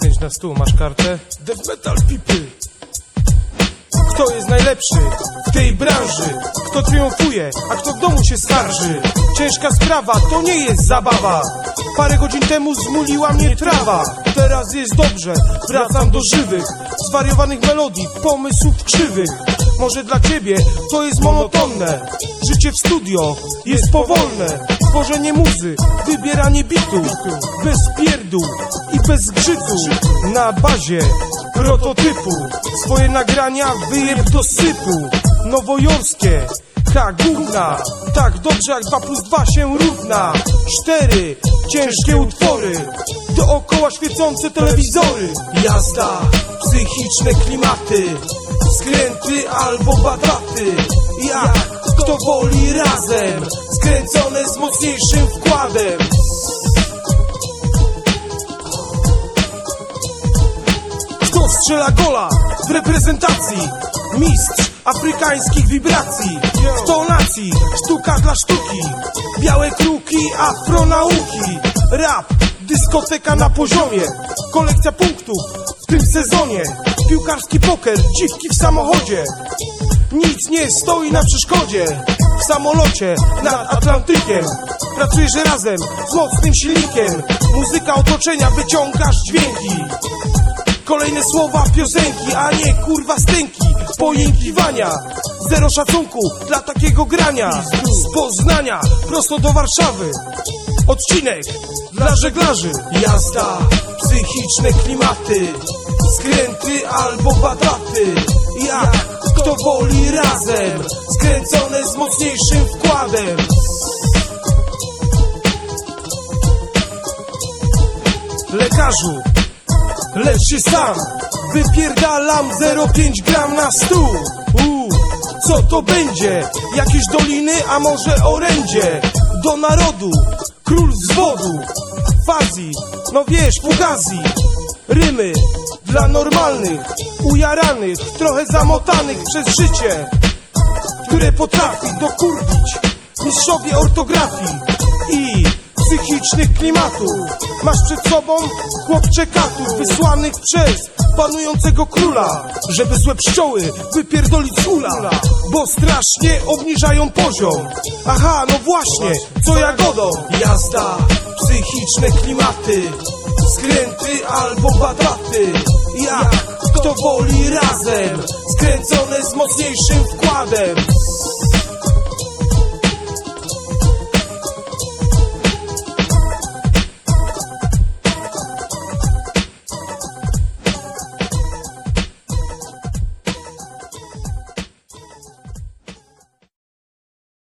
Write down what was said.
05 na stół, masz kartę? Death metal people. Kto jest najlepszy w tej branży? Kto triumfuje, a kto w domu się skarży? Ciężka sprawa, to nie jest zabawa. Parę godzin temu zmuliła mnie trawa. Teraz jest dobrze, wracam do żywych Zwariowanych melodii, pomysłów krzywych. Może dla ciebie to jest monotonne. Życie w studio jest powolne. Tworzenie muzy, wybieranie bitu Bez pierdół bez zgrzytu Na bazie prototypu. Swoje nagrania wyjeb do sypu. Nowojorskie tak gówna, tak dobrze jak 2 plus 2 się równa. Cztery ciężkie utwory. Dookoła świecące telewizory. Jazda, psychiczne klimaty. Skręty albo bataty Jak kto woli razem. Skręcone z mocniejszym wkładem strzela gola w reprezentacji? Mistrz afrykańskich wibracji. W tonacji, sztuka dla sztuki. Białe kruki, afronauki. Rap, dyskoteka na poziomie. Kolekcja punktów w tym sezonie. Piłkarski poker, dziwki w samochodzie. Nic nie stoi na przeszkodzie. W samolocie nad Atlantykiem. Pracujesz razem z mocnym silnikiem. Muzyka otoczenia, wyciągasz dźwięki Kolejne słowa piosenki, a nie kurwa stęki Pojękiwania Zero szacunku dla takiego grania Z Poznania prosto do Warszawy. Odcinek dla żeglarzy. Jazda, psychiczne klimaty Skręty albo bataty Jak kto woli razem Skręcone z mocniejszym wkładem. Lekarzu Lecz się sam. Wypierdalam 0,5 gram na stół. Co to będzie? Jakieś doliny, a może orędzie? Do narodu Król z wodu Fazji, no wiesz, fugazji Rymy dla normalnych Ujaranych, trochę zamotanych przez życie Które potrafi dokurwić Mistrzowie ortografii I psychicznych klimatów. Masz przed sobą chłopcze katów Wysłanych przez panującego króla Żeby złe pszczoły wypierdolić z ula Bo strasznie obniżają poziom. Aha, no właśnie, co jagodą Jazda, psychiczne klimaty Skręty albo bataty Jak kto woli razem Skręcone z mocniejszym wkładem